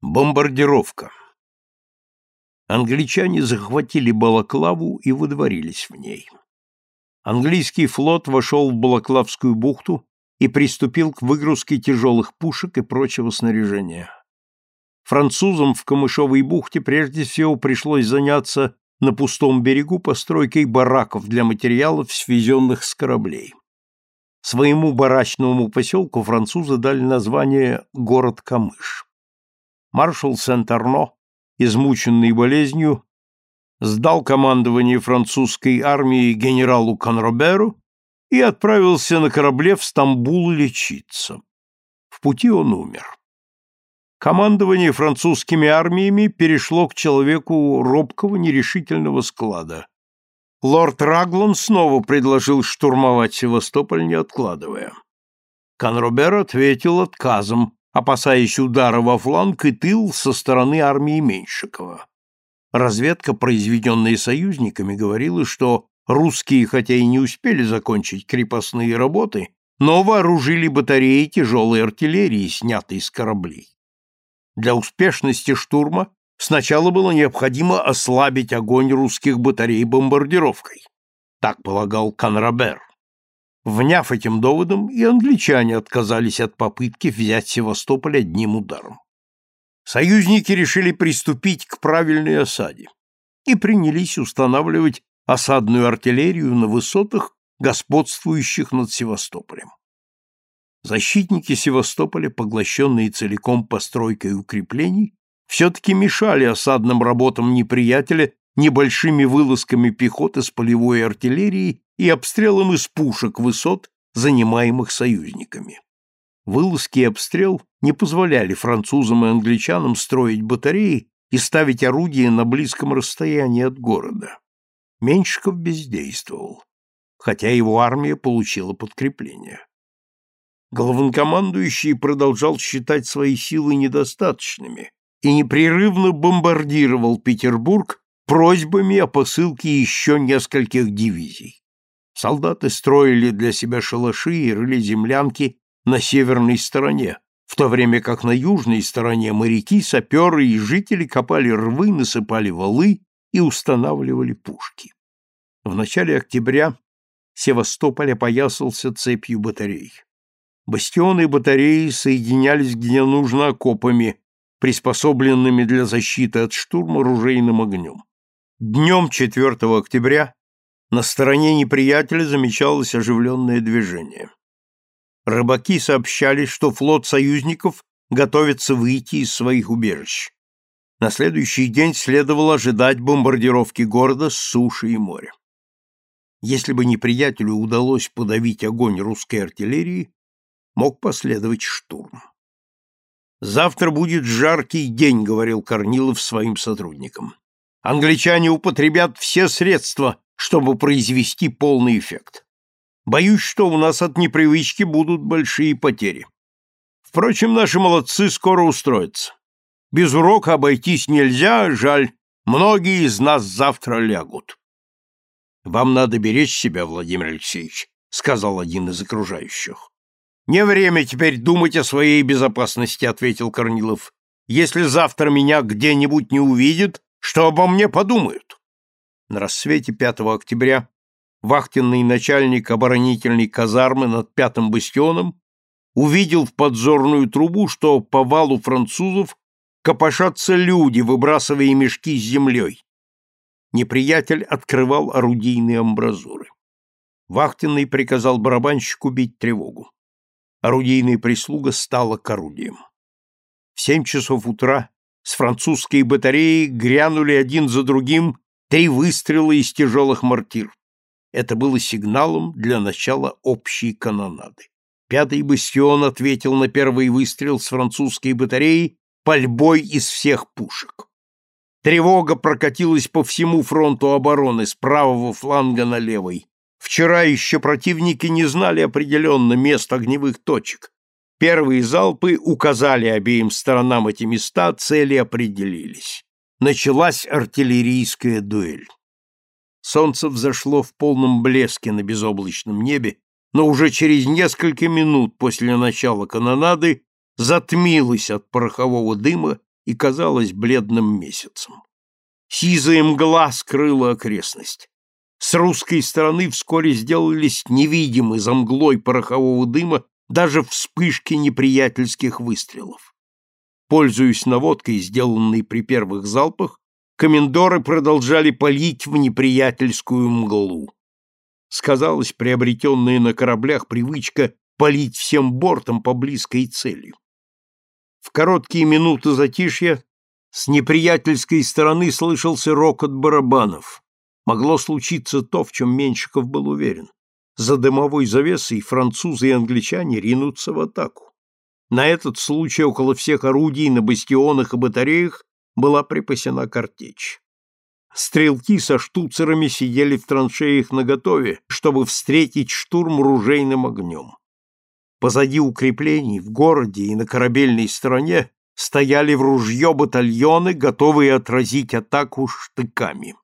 Бомбардировка. Англичане захватили Балаклаву и выдворились в ней. Английский флот вошел в Балаклавскую бухту и приступил к выгрузке тяжелых пушек и прочего снаряжения. Французам в Камышовой бухте прежде всего пришлось заняться на пустом берегу постройкой бараков для материалов, свезенных с кораблей. Своему барачному поселку французы дали название «Город Камыш» маршал Сент-Арно, измученный болезнью, сдал командование французской армии генералу Конроберу и отправился на корабле в Стамбул лечиться. В пути он умер. Командование французскими армиями перешло к человеку робкого нерешительного склада. Лорд Раглон снова предложил штурмовать Севастополь, не откладывая. Конробер ответил отказом, опасаясь удара во фланг и тыл со стороны армии Меньшикова. Разведка, произведенная союзниками, говорила, что русские, хотя и не успели закончить крепостные работы, но вооружили батареи тяжелой артиллерии, снятой с кораблей. Для успешности штурма сначала было необходимо ослабить огонь русских батарей бомбардировкой. Так полагал Конрабер. Вняв этим доводом, и англичане отказались от попытки взять Севастополь одним ударом. Союзники решили приступить к правильной осаде и принялись устанавливать осадную артиллерию на высотах, господствующих над Севастополем. Защитники Севастополя, поглощенные целиком постройкой укреплений, все-таки мешали осадным работам неприятеля небольшими вылазками пехоты с полевой артиллерией и обстрелом из пушек высот, занимаемых союзниками. Вылазки и обстрел не позволяли французам и англичанам строить батареи и ставить орудия на близком расстоянии от города. Меньшиков бездействовал, хотя его армия получила подкрепление. Главнокомандующий продолжал считать свои силы недостаточными и непрерывно бомбардировал Петербург просьбами о посылке еще нескольких дивизий. Солдаты строили для себя шалаши и рыли землянки на северной стороне, в то время как на южной стороне моряки, саперы и жители копали рвы, насыпали валы и устанавливали пушки. В начале октября Севастополь опоясался цепью батарей. Бастионы и батареи соединялись где нужно окопами, приспособленными для защиты от штурма ружейным огнем. Днем 4 октября на стороне неприятеля замечалось оживленное движение. Рыбаки сообщали, что флот союзников готовится выйти из своих убежищ. На следующий день следовало ожидать бомбардировки города с суши и моря. Если бы неприятелю удалось подавить огонь русской артиллерии, мог последовать штурм. «Завтра будет жаркий день», — говорил Корнилов своим сотрудникам. «Англичане употребят все средства, чтобы произвести полный эффект. Боюсь, что у нас от непривычки будут большие потери. Впрочем, наши молодцы скоро устроятся. Без урока обойтись нельзя, жаль, многие из нас завтра лягут. Вам надо беречь себя, Владимир Алексеевич, сказал один из окружающих. Не время теперь думать о своей безопасности, ответил Корнилов. Если завтра меня где-нибудь не увидят, что обо мне подумают? На рассвете 5 октября вахтенный начальник оборонительной казармы над пятым бастионом увидел в подзорную трубу, что по валу французов копошатся люди, выбрасывая мешки с землей. Неприятель открывал орудийные амбразуры. Вахтенный приказал барабанщику бить тревогу. Орудийная прислуга стала к орудиям. В семь часов утра с французской батареи грянули один за другим Три выстрела из тяжелых мортир. Это было сигналом для начала общей канонады. Пятый бастион ответил на первый выстрел с французской батареи пальбой из всех пушек. Тревога прокатилась по всему фронту обороны с правого фланга на левый. Вчера еще противники не знали определенно мест огневых точек. Первые залпы указали обеим сторонам эти места, цели определились началась артиллерийская дуэль. Солнце взошло в полном блеске на безоблачном небе, но уже через несколько минут после начала канонады затмилось от порохового дыма и казалась бледным месяцем. Сизая мгла скрыла окрестность. С русской стороны вскоре сделались невидимы за мглой порохового дыма даже вспышки неприятельских выстрелов. Пользуясь наводкой, сделанной при первых залпах, комендоры продолжали палить в неприятельскую мглу. Сказалась приобретенная на кораблях привычка палить всем бортом по близкой цели. В короткие минуты затишья с неприятельской стороны слышался рокот барабанов. Могло случиться то, в чем Меньшиков был уверен. За дымовой завесой французы и англичане ринутся в атаку. На этот случай около всех орудий на бастионах и батареях была припасена картечь. Стрелки со штуцерами сидели в траншеях наготове, чтобы встретить штурм ружейным огнем. Позади укреплений, в городе и на корабельной стороне стояли в ружье батальоны, готовые отразить атаку штыками.